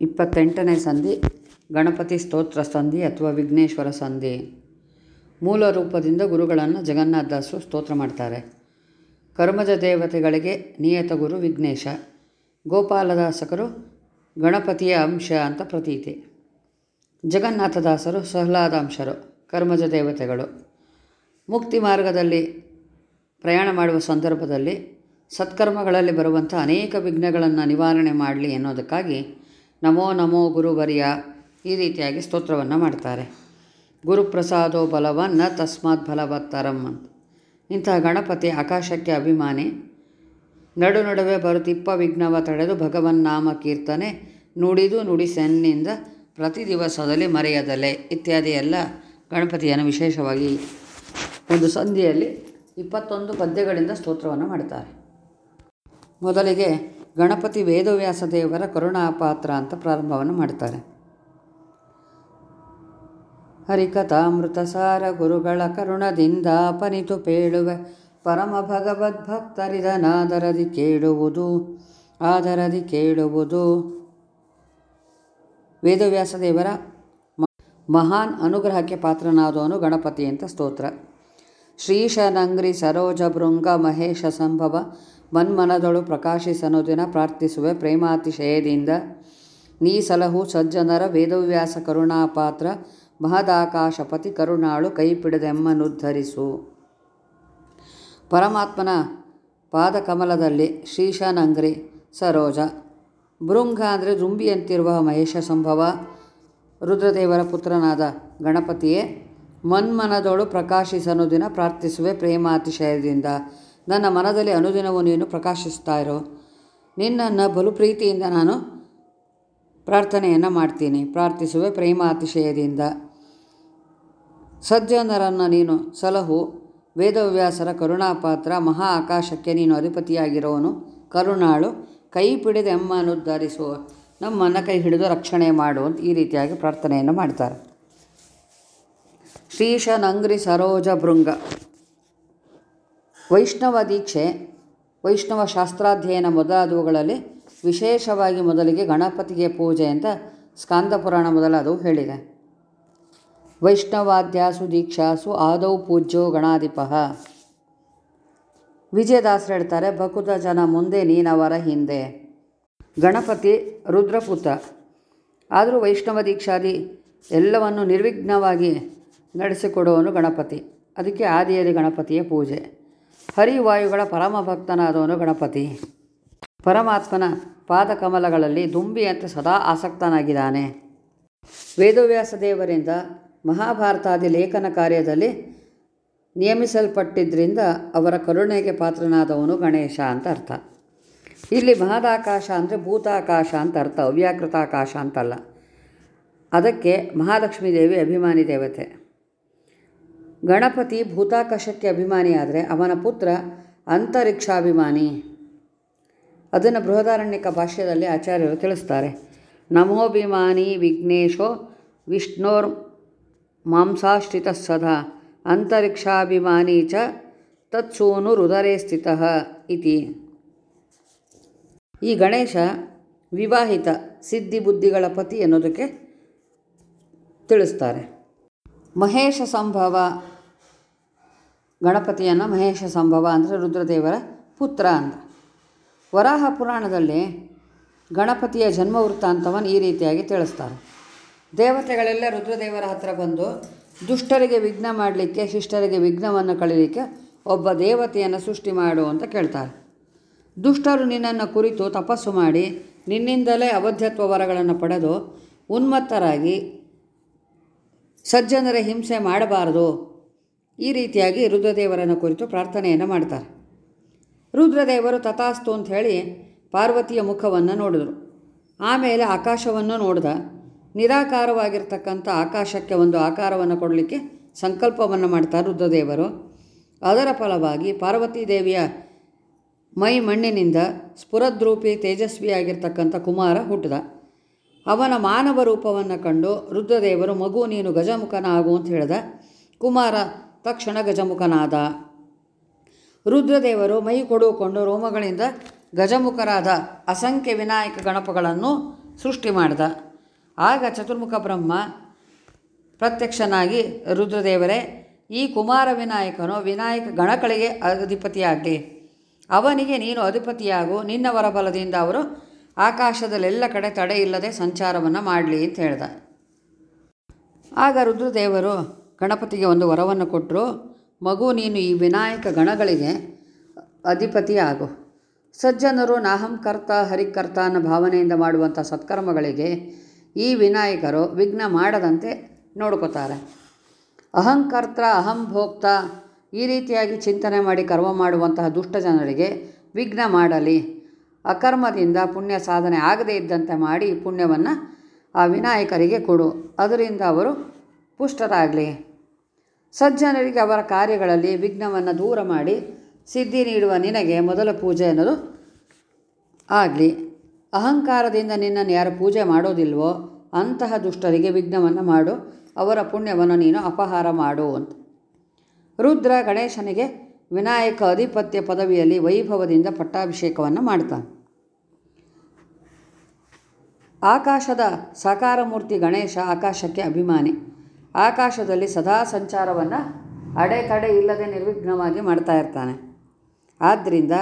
ಇಪ್ಪತ್ತೆಂಟನೇ ಸಂಧಿ, ಗಣಪತಿ ಸ್ತೋತ್ರ ಸಂಧಿ ಅಥವಾ ವಿಘ್ನೇಶ್ವರ ಸಂಧಿ. ಮೂಲ ರೂಪದಿಂದ ಗುರುಗಳನ್ನು ಜಗನ್ನಾಥದಾಸರು ಸ್ತೋತ್ರ ಮಾಡ್ತಾರೆ. ಕರ್ಮಜ ದೇವತೆಗಳಿಗೆ ನಿಯತ ಗುರು ವಿಘ್ನೇಶ ಗೋಪಾಲದಾಸಕರು ಗಣಪತಿಯ ಅಂಶ ಅಂತ ಪ್ರತೀತಿ. ಜಗನ್ನಾಥದಾಸರು ಸಹ್ಲಾದಾಂಶರು ಕರ್ಮಜ ದೇವತೆಗಳು. ಮುಕ್ತಿ ಮಾರ್ಗದಲ್ಲಿ ಪ್ರಯಾಣ ಮಾಡುವ ಸಂದರ್ಭದಲ್ಲಿ ಸತ್ಕರ್ಮಗಳಲ್ಲಿ ಬರುವಂಥ ಅನೇಕ ವಿಘ್ನಗಳನ್ನು ನಿವಾರಣೆ ಮಾಡಲಿ ಎನ್ನುವುದಕ್ಕಾಗಿ ನಮೋ ನಮೋ ಗುರುವರ್ಯ. ಈ ರೀತಿಯಾಗಿ ಸ್ತೋತ್ರವನ್ನು ಮಾಡ್ತಾರೆ. ಗುರುಪ್ರಸಾದೋ ಬಲವನ್ನ ತಸ್ಮಾತ್ ಬಲವತ್ತರಂ ಅಂತ. ಇಂತಹ ಗಣಪತಿ ಆಕಾಶಕ್ಕೆ ಅಭಿಮಾನಿ. ನಡು ನಡುವೆ ಬರುತ್ತಿಪ್ಪ ವಿಘ್ನವ ತಡೆದು ಭಗವನ್ನಾಮ ಕೀರ್ತನೆ ನುಡಿದು ನುಡಿಸೆನ್ನಿಂದ ಪ್ರತಿ ದಿವಸದಲ್ಲಿ ಮರೆಯದಲೆ ಇತ್ಯಾದಿ ಎಲ್ಲ ಗಣಪತಿಯನ್ನು ವಿಶೇಷವಾಗಿ ಒಂದು ಸಂಧಿಯಲ್ಲಿ ಇಪ್ಪತ್ತೊಂದು ಪದ್ಯಗಳಿಂದ ಸ್ತೋತ್ರವನ್ನು ಮಾಡ್ತಾರೆ. ಮೊದಲಿಗೆ ಗಣಪತಿ ವೇದವ್ಯಾಸ ದೇವರ ಕರುಣಾಪಾತ್ರ ಅಂತ ಪ್ರಾರಂಭವನ್ನು ಮಾಡ್ತಾರೆ. ಹರಿಕಥಾಮೃತಸಾರ ಗುರುಗಳ ಕರುಣದಿಂದ ಪನಿತು ಪೇಳುವೆ ಪರಮ ಭಗವದ್ಭಕ್ತರಿದನಾದರದಿ ಕೇಳುವುದು, ಆದರದಿ ಕೇಳುವುದು. ವೇದವ್ಯಾಸ ದೇವರ ಮಹಾನ್ ಅನುಗ್ರಹಕ್ಕೆ ಪಾತ್ರನಾದವನು ಗಣಪತಿ ಅಂತ ಸ್ತೋತ್ರ. ಶ್ರೀಶನಂಗ್ರಿ ಸರೋಜ ಭೃಂಗ ಮಹೇಶ ಸಂಭವ ಮನ್ಮನದಳು ಪ್ರಕಾಶಿಸನುದಿನ ಪ್ರಾರ್ಥಿಸುವೆ ಪ್ರೇಮಾತಿಶಯದಿಂದ. ನೀ ಸಲಹು ಸಜ್ಜನರ ವೇದವ್ಯಾಸ ಕರುಣಾಪಾತ್ರ ಮಹದಾಕಾಶಪತಿ ಕರುಣಾಳು ಕೈಪಿಡದೆಮ್ಮನುದ್ಧರಿಸು. ಪರಮಾತ್ಮನ ಪಾದಕಮಲದಲ್ಲಿ ಶ್ರೀಶಾನಂಗ್ರಿ ಸರೋಜ ಭೃಂಗ ಅಂದರೆ ರುಂಬಿಯಂತಿರುವ ಮಹೇಶ ಸಂಭವ ರುದ್ರದೇವರ ಪುತ್ರನಾದ ಗಣಪತಿಯೇ ಮನ್ಮನದೊಳು ಪ್ರಕಾಶಿಸನು ದಿನ ಪ್ರಾರ್ಥಿಸುವೆ ಪ್ರೇಮಾತಿಶಯದಿಂದ. ನನ್ನ ಮನದಲ್ಲಿ ಅನುದಿನವೂ ನೀನು ಪ್ರಕಾಶಿಸ್ತಾ ಇರೋ. ನಿನ್ನನ್ನು ಬಲು ಪ್ರೀತಿಯಿಂದ ನಾನು ಪ್ರಾರ್ಥನೆಯನ್ನು ಮಾಡ್ತೀನಿ. ಪ್ರಾರ್ಥಿಸುವೆ ಪ್ರೇಮಾತಿಶಯದಿಂದ. ಸಜ್ಜನರನ್ನು ನೀನು ಸಲಹು, ವೇದವ್ಯಾಸರ ಕರುಣಾಪಾತ್ರ, ಮಹಾ ಆಕಾಶಕ್ಕೆ ನೀನು ಅಧಿಪತಿಯಾಗಿರೋನು, ಕರುಣಾಳು, ಕೈ ಪಿಡಿದೆಮ್ಮನುದ್ಧರಿಸು ನಮ್ಮನ್ನು ಕೈ ಹಿಡಿದು ರಕ್ಷಣೆ ಮಾಡು ಅಂತ ಈ ರೀತಿಯಾಗಿ ಪ್ರಾರ್ಥನೆಯನ್ನು ಮಾಡ್ತಾರೆ. ಶ್ರೀಶನಂಗ್ರಿ ಸರೋಜ ಭೃಂಗ. ವೈಷ್ಣವ ದೀಕ್ಷೆ, ವೈಷ್ಣವ ಶಾಸ್ತ್ರಾಧ್ಯಯನ ಮೊದಲಾದವುಗಳಲ್ಲಿ ವಿಶೇಷವಾಗಿ ಮೊದಲಿಗೆ ಗಣಪತಿಗೆ ಪೂಜೆ ಅಂತ ಸ್ಕಾಂದ ಪುರಾಣ ಮೊದಲಾದವು ಹೇಳಿದೆ. ವೈಷ್ಣವಾದ್ಯಾಸು ದೀಕ್ಷಾಸು ಆದೌ ಪೂಜ್ಯೋ ಗಣಾಧಿಪ. ವಿಜಯದಾಸರು ಹೇಳ್ತಾರೆ ಬಕುತ ಜನ ಮುಂದೆ ನೀನವರ ಹಿಂದೆ. ಗಣಪತಿ ರುದ್ರಪುತ್ರ. ಆದರೂ ವೈಷ್ಣವ ದೀಕ್ಷಾದಿ ಎಲ್ಲವನ್ನು ನಿರ್ವಿಘ್ನವಾಗಿ ನಡೆಸಿಕೊಡುವನು ಗಣಪತಿ. ಅದಕ್ಕೆ ಆದಿಯಲ್ಲಿ ಗಣಪತಿಯ ಪೂಜೆ. ಹರಿವಾಯುಗಳ ಪರಮ ಭಕ್ತನಾದವನು ಗಣಪತಿ. ಪರಮಾತ್ಮನ ಪಾದಕಮಲಗಳಲ್ಲಿ ದುಂಬಿಯಂತೆ ಸದಾ ಆಸಕ್ತನಾಗಿದ್ದಾನೆ. ವೇದವ್ಯಾಸ ದೇವರಿಂದ ಮಹಾಭಾರತಾದಿ ಲೇಖನ ಕಾರ್ಯದಲ್ಲಿ ನಿಯಮಿಸಲ್ಪಟ್ಟಿದ್ದರಿಂದ ಅವರ ಕರುಣೆಗೆ ಪಾತ್ರನಾದವನು ಗಣೇಶ ಅಂತ ಅರ್ಥ. ಇಲ್ಲಿ ಮಹದಾಕಾಶ ಅಂದರೆ ಭೂತಾಕಾಶ ಅಂತ ಅರ್ಥ, ಅವ್ಯಾಕೃತಾಕಾಶ ಅಂತಲ್ಲ. ಅದಕ್ಕೆ ಮಹಾಲಕ್ಷ್ಮೀ ದೇವಿ ಅಭಿಮಾನಿ ದೇವತೆ. ಗಣಪತಿ ಭೂತಾಕಾಶಕ್ಕೆ ಅಭಿಮಾನಿಯಾದರೆ ಅವನ ಪುತ್ರ ಅಂತರಿಕ್ಷಾಭಿಮಾನಿ. ಅದನ್ನು ಬೃಹದಾರಣ್ಯಕ ಭಾಷ್ಯದಲ್ಲಿ ಆಚಾರ್ಯರು ತಿಳಿಸ್ತಾರೆ. ನಮೋಭಿಮಾನಿ ವಿಘ್ನೇಶೋ ವಿಷ್ಣೋರ್ ಮಾಂಸಾಶ್ರಿತ ಸದಾ, ಅಂತರಿಕ್ಷಾಭಿಮಾನಿ ಚ ತತ್ಸೂನು ಹೃದರೇ ಸ್ಥಿತ ಇತಿ. ಈ ಗಣೇಶ ವಿವಾಹಿತ ಸಿದ್ಧಿ ಬುದ್ಧಿಗಳ ಪತಿ ಅನ್ನೋದಕ್ಕೆ ತಿಳಿಸ್ತಾರೆ. ಮಹೇಶ ಸಂಭವ ಗಣಪತಿಯನ್ನು ಮಹೇಶ ಸಂಭವ ಅಂದರೆ ರುದ್ರದೇವರ ಪುತ್ರ ಅಂತ ವರಾಹ ಪುರಾಣದಲ್ಲಿ ಗಣಪತಿಯ ಜನ್ಮ ವೃತ್ತಾಂತವನ್ನು ಈ ರೀತಿಯಾಗಿ ತಿಳಿಸ್ತಾರೆ ದೇವತೆಗಳೆಲ್ಲ ರುದ್ರದೇವರ ಹತ್ರ ಬಂದು ದುಷ್ಟರಿಗೆ ವಿಘ್ನ ಮಾಡಲಿಕ್ಕೆ, ಶಿಷ್ಟರಿಗೆ ವಿಘ್ನವನ್ನು ಕಳೀಲಿಕ್ಕೆ ಒಬ್ಬ ದೇವತೆಯನ್ನು ಸೃಷ್ಟಿ ಮಾಡು ಅಂತ ಕೇಳ್ತಾರೆ. ದುಷ್ಟರು ನಿನ್ನನ್ನು ಕುರಿತು ತಪಸ್ಸು ಮಾಡಿ ನಿನ್ನಿಂದಲೇ ಅವಧ್ಯತ್ವ ವರಗಳನ್ನು ಪಡೆದು ಉನ್ಮತ್ತರಾಗಿ ಸಜ್ಜನರ ಹಿಂಸೆ ಮಾಡಬಾರದು. ಈ ರೀತಿಯಾಗಿ ರುದ್ರದೇವರನ್ನು ಕುರಿತು ಪ್ರಾರ್ಥನೆಯನ್ನು ಮಾಡ್ತಾರೆ. ರುದ್ರದೇವರು ತಥಾಸ್ತು ಅಂತ ಹೇಳಿ ಪಾರ್ವತಿಯ ಮುಖವನ್ನು ನೋಡಿದರು. ಆಮೇಲೆ ಆಕಾಶವನ್ನು ನೋಡಿದ. ನಿರಾಕಾರವಾಗಿರ್ತಕ್ಕಂಥ ಆಕಾಶಕ್ಕೆ ಒಂದು ಆಕಾರವನ್ನು ಕೊಡಲಿಕ್ಕೆ ಸಂಕಲ್ಪವನ್ನು ಮಾಡ್ತಾರೆ ರುದ್ರದೇವರು. ಅದರ ಫಲವಾಗಿ ಪಾರ್ವತೀ ದೇವಿಯ ಮೈ ಮಣ್ಣಿನಿಂದ ಸ್ಫುರದ್ರೂಪಿ ತೇಜಸ್ವಿಯಾಗಿರ್ತಕ್ಕಂಥ ಕುಮಾರ ಹುಟ್ಟಿದ. ಅವನ ಮಾನವ ರೂಪವನ್ನು ಕಂಡು ರುದ್ರದೇವರು ಮಗು ನೀನು ಗಜಮುಖನ ಆಗು ಅಂತ ಹೇಳಿದ. ಕುಮಾರ ತಕ್ಷಣ ಗಜಮುಖನಾದ. ರುದ್ರದೇವರು ಮೈ ಕೊಡುಕೊಂಡು ರೋಮಗಳಿಂದ ಗಜಮುಖರಾದ ಅಸಂಖ್ಯ ವಿನಾಯಕ ಗಣಪಗಳನ್ನು ಸೃಷ್ಟಿ ಮಾಡಿದ. ಆಗ ಚತುರ್ಮುಖ ಬ್ರಹ್ಮ ಪ್ರತ್ಯಕ್ಷನಾಗಿ ರುದ್ರದೇವರೇ, ಈ ಕುಮಾರ ವಿನಾಯಕನು ವಿನಾಯಕ ಗಣಗಳಿಗೆ ಅಧಿಪತಿಯಾಗಲಿ. ಅವನಿಗೆ ನೀನು ಅಧಿಪತಿಯಾಗು, ನಿನ್ನ ವರಬಲದಿಂದ ಅವರು ಆಕಾಶದಲ್ಲೆಲ್ಲ ಕಡೆ ತಡೆ ಇಲ್ಲದೆ ಸಂಚಾರವನ್ನು ಮಾಡಲಿ ಅಂತ ಹೇಳ್ದ. ಆಗ ರುದ್ರದೇವರು ಗಣಪತಿಗೆ ಒಂದು ವರವನ್ನು ಕೊಟ್ಟರು ಮಗು, ನೀನು ಈ ವಿನಾಯಕ ಗಣಗಳಿಗೆ ಅಧಿಪತಿಯಾಗು ಸಜ್ಜನರು ನಾಹಂಕರ್ತ ಹರಿಕರ್ತ ಅನ್ನೋ ಭಾವನೆಯಿಂದ ಮಾಡುವಂಥ ಸತ್ಕರ್ಮಗಳಿಗೆ ಈ ವಿನಾಯಕರು ವಿಘ್ನ ಮಾಡದಂತೆ ನೋಡ್ಕೋತಾರೆ. ಅಹಂಕರ್ತ ಅಹಂ ಭೋಕ್ತ, ಈ ರೀತಿಯಾಗಿ ಚಿಂತನೆ ಮಾಡಿ ಕರ್ಮ ಮಾಡುವಂತಹ ದುಷ್ಟ ಜನರಿಗೆ ವಿಘ್ನ ಮಾಡಲಿ. ಅಕರ್ಮದಿಂದ ಪುಣ್ಯ ಸಾಧನೆ ಆಗದೇ ಇದ್ದಂತೆ ಮಾಡಿ ಪುಣ್ಯವನ್ನು ಆ ವಿನಾಯಕರಿಗೆ ಕೊಡು. ಅದರಿಂದ ಅವರು ಪುಷ್ಟರಾಗಲಿ. ಸಜ್ಜನರಿಗೆ ಅವರ ಕಾರ್ಯಗಳಲ್ಲಿ ವಿಘ್ನವನ್ನು ದೂರ ಮಾಡಿ ಸಿದ್ಧಿ ನೀಡುವ ನಿನಗೆ ಮೊದಲ ಪೂಜೆ ಅನ್ನೋದು ಆಗಲಿ. ಅಹಂಕಾರದಿಂದ ನಿನ್ನನ್ನು ಯಾರು ಪೂಜೆ ಮಾಡೋದಿಲ್ವೋ ಅಂತಹ ದುಷ್ಟರಿಗೆ ವಿಘ್ನವನ್ನು ಮಾಡು. ಅವರ ಪುಣ್ಯವನ್ನು ನೀನು ಅಪಹಾರ ಮಾಡು ಅಂತ. ರುದ್ರ ಗಣೇಶನಿಗೆ ವಿನಾಯಕ ಅಧಿಪತ್ಯ ಪದವಿಯಲ್ಲಿ ವೈಭವದಿಂದ ಪಟ್ಟಾಭಿಷೇಕವನ್ನು ಮಾಡ್ತಾನೆ. ಆಕಾಶದ ಸಾಕಾರ ಮೂರ್ತಿ ಗಣೇಶ ಆಕಾಶಕ್ಕೆ ಅಭಿಮಾನಿ. ಆಕಾಶದಲ್ಲಿ ಸದಾ ಸಂಚಾರವನ್ನು ಅಡೆತಡೆ ಇಲ್ಲದೆ ನಿರ್ವಿಘ್ನವಾಗಿ ಮಾಡ್ತಾ ಇರ್ತಾನೆ. ಆದ್ದರಿಂದ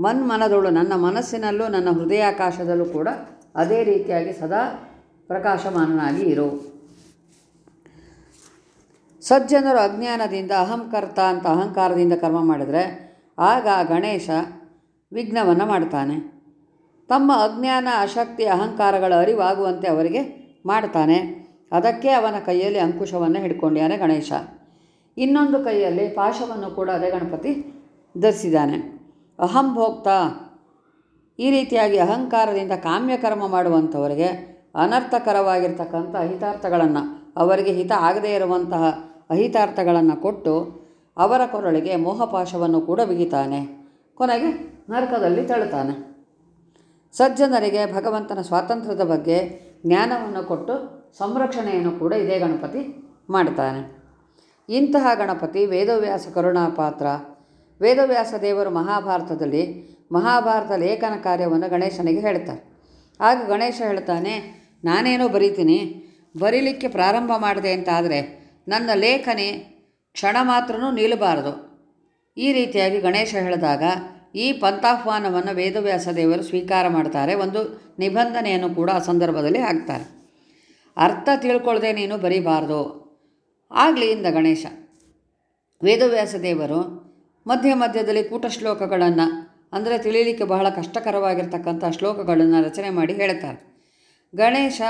ಮನ್ಮನದೊಳು ನನ್ನ ಮನಸ್ಸಿನಲ್ಲೂ ನನ್ನ ಹೃದಯಾಕಾಶದಲ್ಲೂ ಕೂಡ ಅದೇ ರೀತಿಯಾಗಿ ಸದಾ ಪ್ರಕಾಶಮಾನನಾಗಿ ಇರು. ಸಜ್ಜನರು ಅಜ್ಞಾನದಿಂದ ಅಹಂಕರ್ತ ಅಂತ ಅಹಂಕಾರದಿಂದ ಕರ್ಮ ಮಾಡಿದರೆ ಆಗ ಗಣೇಶ ವಿಘ್ನವನ್ನು ಮಾಡ್ತಾನೆ. ತಮ್ಮ ಅಜ್ಞಾನ, ಅಶಕ್ತಿ, ಅಹಂಕಾರಗಳ ಅರಿವಾಗುವಂತೆ ಅವರಿಗೆ ಮಾಡ್ತಾನೆ. ಅದಕ್ಕೆ ಅವನ ಕೈಯಲ್ಲಿ ಅಂಕುಶವನ್ನು ಹಿಡ್ಕೊಂಡಿದ್ದಾನೆ ಗಣೇಶ. ಇನ್ನೊಂದು ಕೈಯಲ್ಲಿ ಪಾಶವನ್ನು ಕೂಡ ಅದೇ ಗಣಪತಿ ಧರಿಸಿದ್ದಾನೆ. ಅಹಂಭೋಕ್ತ ಈ ರೀತಿಯಾಗಿ ಅಹಂಕಾರದಿಂದ ಕಾಮ್ಯಕರ್ಮ ಮಾಡುವಂಥವರಿಗೆ ಅನರ್ಥಕರವಾಗಿರ್ತಕ್ಕಂಥ ಅಹಿತಾರ್ಥಗಳನ್ನು, ಅವರಿಗೆ ಹಿತ ಆಗದೇ ಇರುವಂತಹ ಅಹಿತಾರ್ಥಗಳನ್ನು ಕೊಟ್ಟು ಅವರ ಕೊರಳಿಗೆ ಮೋಹಪಾಶವನ್ನು ಕೂಡ ಬಿಗಿತಾನೆ. ಕೊನೆಗೆ ನರಕದಲ್ಲಿ ತಳ್ಳುತ್ತಾನೆ. ಸಜ್ಜನರಿಗೆ ಭಗವಂತನ ಸ್ವಾತಂತ್ರ್ಯದ ಬಗ್ಗೆ ಜ್ಞಾನವನ್ನು ಕೊಟ್ಟು ಸಂರಕ್ಷಣೆಯನ್ನು ಕೂಡ ಇದೇ ಗಣಪತಿ ಮಾಡ್ತಾನೆ. ಇಂತಹ ಗಣಪತಿ ವೇದವ್ಯಾಸ ಕರುಣಾಪಾತ್ರ. ವೇದವ್ಯಾಸ ದೇವರು ಮಹಾಭಾರತದಲ್ಲಿ ಮಹಾಭಾರತ ಲೇಖನ ಕಾರ್ಯವನ್ನು ಗಣೇಶನಿಗೆ ಹೇಳ್ತಾರೆ. ಆಗ ಗಣೇಶ ಹೇಳ್ತಾನೆ, ನಾನೇನೋ ಬರೀತೀನಿ, ಬರೀಲಿಕ್ಕೆ ಪ್ರಾರಂಭ ಮಾಡಿದೆ ಅಂತಾದರೆ ನನ್ನ ಲೇಖನೆ ಕ್ಷಣ ಮಾತ್ರನೂ ನಿಲ್ಲಬಾರದು. ಈ ರೀತಿಯಾಗಿ ಗಣೇಶ ಹೇಳಿದಾಗ ಈ ಪಂಥಾಹ್ವಾನವನ್ನು ವೇದವ್ಯಾಸ ದೇವರು ಸ್ವೀಕಾರ ಮಾಡ್ತಾರೆ. ಒಂದು ನಿಬಂಧನೆಯನ್ನು ಕೂಡ ಆ ಸಂದರ್ಭದಲ್ಲಿ ಹಾಕ್ತಾರೆ. ಅರ್ಥ ತಿಳ್ಕೊಳ್ಳದೆ ನೀನು ಬರೀಬಾರ್ದು. ಆಗಲಿ ಇಂದ ಗಣೇಶ. ವೇದವ್ಯಾಸ ದೇವರು ಮಧ್ಯ ಮಧ್ಯದಲ್ಲಿ ಕೂಟ ಶ್ಲೋಕಗಳನ್ನು ಅಂದರೆ ತಿಳಿಯಲಿಕ್ಕೆ ಬಹಳ ಕಷ್ಟಕರವಾಗಿರ್ತಕ್ಕಂಥ ಶ್ಲೋಕಗಳನ್ನು ರಚನೆ ಮಾಡಿ ಹೇಳ್ತಾರೆ. ಗಣೇಶ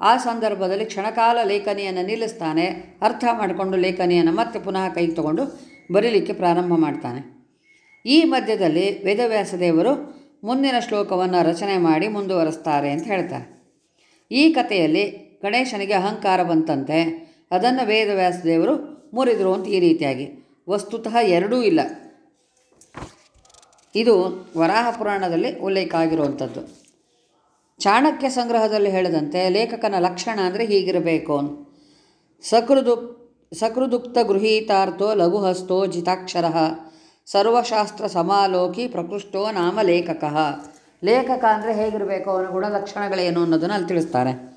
ಆ ಸಂದರ್ಭದಲ್ಲಿ ಕ್ಷಣಕಾಲ ಲೇಖನಿಯನ್ನು ನಿಲ್ಲಿಸ್ತಾನೆ, ಅರ್ಥ ಮಾಡಿಕೊಂಡು ಲೇಖನಿಯನ್ನು ಮತ್ತೆ ಪುನಃ ಕೈಗೆ ತಗೊಂಡು ಬರೀಲಿಕ್ಕೆ ಪ್ರಾರಂಭ ಮಾಡ್ತಾನೆ. ಈ ಮಧ್ಯದಲ್ಲಿ ವೇದವ್ಯಾಸ ದೇವರು ಮುಂದಿನ ಶ್ಲೋಕವನ್ನು ರಚನೆ ಮಾಡಿ ಮುಂದುವರಿಸ್ತಾರೆ ಅಂತ ಹೇಳ್ತಾರೆ. ಈ ಕಥೆಯಲ್ಲಿ ಗಣೇಶನಿಗೆ ಅಹಂಕಾರ ಬಂತಂತೆ. ಅದನ್ನು ವೇದವ್ಯಾಸ ದೇವರು ಮುರಿದರು ಅಂತ ಈ ರೀತಿಯಾಗಿ. ವಸ್ತುತಃ ಎರಡೂ ಇಲ್ಲ. ಇದು ವರಾಹ ಪುರಾಣದಲ್ಲಿ ಉಲ್ಲೇಖ ಆಗಿರುವಂಥದ್ದು. ಚಾಣಕ್ಯ ಸಂಗ್ರಹದಲ್ಲಿ ಹೇಳಿದಂತೆ ಲೇಖಕನ ಲಕ್ಷಣ ಅಂದರೆ ಹೀಗಿರಬೇಕು. ಸಕೃದು ಸಕೃದುಕ್ತ ಗೃಹೀತಾರ್ಥೋ ಲಘುಹಸ್ತೋ ಜಿತಾಕ್ಷರ. ಸರ್ವಶಾಸ್ತ್ರ ಸಮಾಲೋಕಿ ಪ್ರಕೃಷ್ಟೋ ನಾಮ ಲೇಖಕ. ಲೇಖಕ ಅಂದರೆ ಹೇಗಿರಬೇಕು ಅವನ ಗುಣಲಕ್ಷಣಗಳೇನು ಅನ್ನೋದನ್ನು ಅಲ್ಲಿ ತಿಳಿಸ್ತಾರೆ.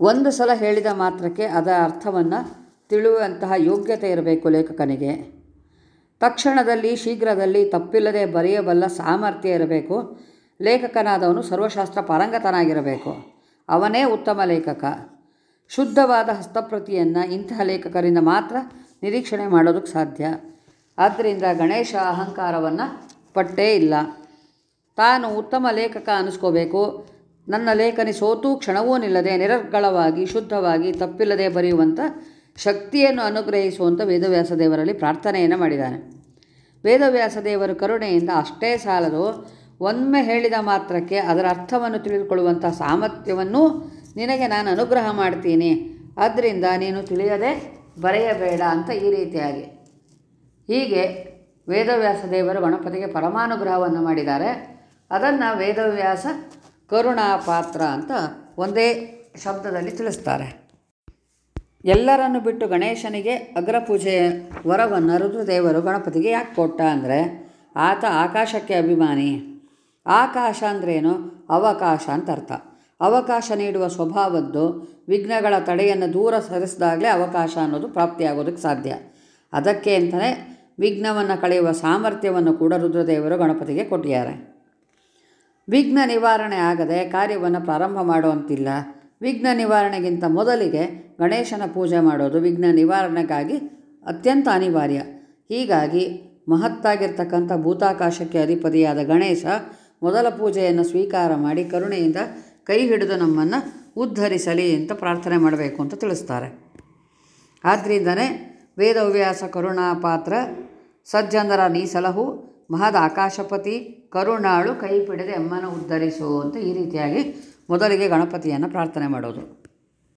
ಒಂದು ಸಲ ಹೇಳಿದ ಮಾತ್ರಕ್ಕೆ ಅದರ ಅರ್ಥವನ್ನು ತಿಳುವಂತಹ ಯೋಗ್ಯತೆ ಇರಬೇಕು ಲೇಖಕನಿಗೆ. ತಕ್ಷಣದಲ್ಲಿ, ಶೀಘ್ರದಲ್ಲಿ ತಪ್ಪಿಲ್ಲದೆ ಬರೆಯಬಲ್ಲ ಸಾಮರ್ಥ್ಯ ಇರಬೇಕು. ಲೇಖಕನಾದವನು ಸರ್ವಶಾಸ್ತ್ರ ಪಾರಂಗತನಾಗಿರಬೇಕು. ಅವನೇ ಉತ್ತಮ ಲೇಖಕ. ಶುದ್ಧವಾದ ಹಸ್ತಪ್ರತಿಯನ್ನು ಇಂತಹ ಲೇಖಕರಿಂದ ಮಾತ್ರ ನಿರೀಕ್ಷಣೆ ಮಾಡೋದಕ್ಕೆ ಸಾಧ್ಯ. ಆದ್ದರಿಂದ ಗಣೇಶ ಅಹಂಕಾರವನ್ನು ಪಟ್ಟೇ ಇಲ್ಲ. ತಾನು ಉತ್ತಮ ಲೇಖಕ ಅನ್ನಿಸ್ಕೋಬೇಕು ನನ್ನ ಲೇಖನಿ ಸೋತೂ ಕ್ಷಣವೂ ನಿಲ್ಲದೆ ನಿರರ್ಗಳವಾಗಿ, ಶುದ್ಧವಾಗಿ ತಪ್ಪಿಲ್ಲದೆ ಬರೆಯುವಂಥ ಶಕ್ತಿಯನ್ನು ಅನುಗ್ರಹಿಸುವಂಥ ವೇದವ್ಯಾಸ ದೇವರಲ್ಲಿ ಪ್ರಾರ್ಥನೆಯನ್ನು ಮಾಡಿದ್ದಾನೆ. ವೇದವ್ಯಾಸ ದೇವರು ಕರುಣೆಯಿಂದ ಅಷ್ಟೇ ಸಾಲದು. ಒಮ್ಮೆ ಹೇಳಿದ ಮಾತ್ರಕ್ಕೆ ಅದರ ಅರ್ಥವನ್ನು ತಿಳಿದುಕೊಳ್ಳುವಂಥ ಸಾಮರ್ಥ್ಯವನ್ನು ನಿನಗೆ ನಾನು ಅನುಗ್ರಹ ಮಾಡ್ತೀನಿ. ಆದ್ದರಿಂದ ನೀನು ತಿಳಿಯದೆ ಬರೆಯಬೇಡ ಅಂತ ಈ ರೀತಿಯಾಗಿ. ಹೀಗೆ ವೇದವ್ಯಾಸ ದೇವರು ಗಣಪತಿಗೆ ಪರಮಾನುಗ್ರಹವನ್ನು ಮಾಡಿದ್ದಾರೆ. ಅದನ್ನು ವೇದವ್ಯಾಸ ಕರುಣಾಪಾತ್ರ ಅಂತ ಒಂದೇ ಶಬ್ದದಲ್ಲಿ ತಿಳಿಸ್ತಾರೆ. ಎಲ್ಲರನ್ನು ಬಿಟ್ಟು ಗಣೇಶನಿಗೆ ಅಗ್ರಪೂಜೆಯ ವರವನ್ನು ರುದ್ರದೇವರು ಗಣಪತಿಗೆ ಯಾಕೆ ಕೊಟ್ಟ ಅಂದರೆ, ಆತ ಆಕಾಶಕ್ಕೆ ಅಭಿಮಾನಿ. ಆಕಾಶ ಅಂದ್ರೇನು? ಅವಕಾಶ ಅಂತ ಅರ್ಥ. ಅವಕಾಶ ನೀಡುವ ಸ್ವಭಾವದ್ದು ವಿಘ್ನಗಳ ತಡೆಯನ್ನು ದೂರ ಸರಿಸಿದಾಗಲೇ ಅವಕಾಶ ಅನ್ನೋದು ಪ್ರಾಪ್ತಿಯಾಗೋದಕ್ಕೆ ಸಾಧ್ಯ. ಅದಕ್ಕೆ ಅಂತಲೇ ವಿಘ್ನವನ್ನು ಕಳೆಯುವ ಸಾಮರ್ಥ್ಯವನ್ನು ಕೂಡ ರುದ್ರದೇವರು ಗಣಪತಿಗೆ ಕೊಟ್ಟಿದ್ದಾರೆ. ವಿಘ್ನ ನಿವಾರಣೆ ಆಗದೆ ಕಾರ್ಯವನ್ನು ಪ್ರಾರಂಭ ಮಾಡುವಂತಿಲ್ಲ. ವಿಘ್ನ ನಿವಾರಣೆಗಿಂತ ಮೊದಲಿಗೆ ಗಣೇಶನ ಪೂಜೆ ಮಾಡೋದು ವಿಘ್ನ ನಿವಾರಣೆಗಾಗಿ ಅತ್ಯಂತ ಅನಿವಾರ್ಯ. ಹೀಗಾಗಿ ಮಹತ್ತಾಗಿರ್ತಕ್ಕಂಥ ಭೂತಾಕಾಶಕ್ಕೆ ಅಧಿಪತಿಯಾದ ಗಣೇಶ ಮೊದಲ ಪೂಜೆಯನ್ನು ಸ್ವೀಕಾರ ಮಾಡಿ ಕರುಣೆಯಿಂದ ಕೈ ಹಿಡಿದು ನಮ್ಮನ್ನು ಉದ್ಧರಿಸಲಿ ಅಂತ ಪ್ರಾರ್ಥನೆ ಮಾಡಬೇಕು ಅಂತ ತಿಳಿಸ್ತಾರೆ. ಆದ್ದರಿಂದನೇ ವೇದವ್ಯಾಸ ಕರುಣಾಪಾತ್ರ ಸಜ್ಜನರ ನೀಸಲಹು ಮಹದ ಆಕಾಶಪತಿ ಕರುಣಾಳು ಕೈ ಪಿಡಿದೆ ಅಮ್ಮನ ಉದ್ಧರಿಸು ಅಂತ ಈ ರೀತಿಯಾಗಿ ಮೊದಲಿಗೆ ಗಣಪತಿಯನ್ನು ಪ್ರಾರ್ಥನೆ ಮಾಡೋದು.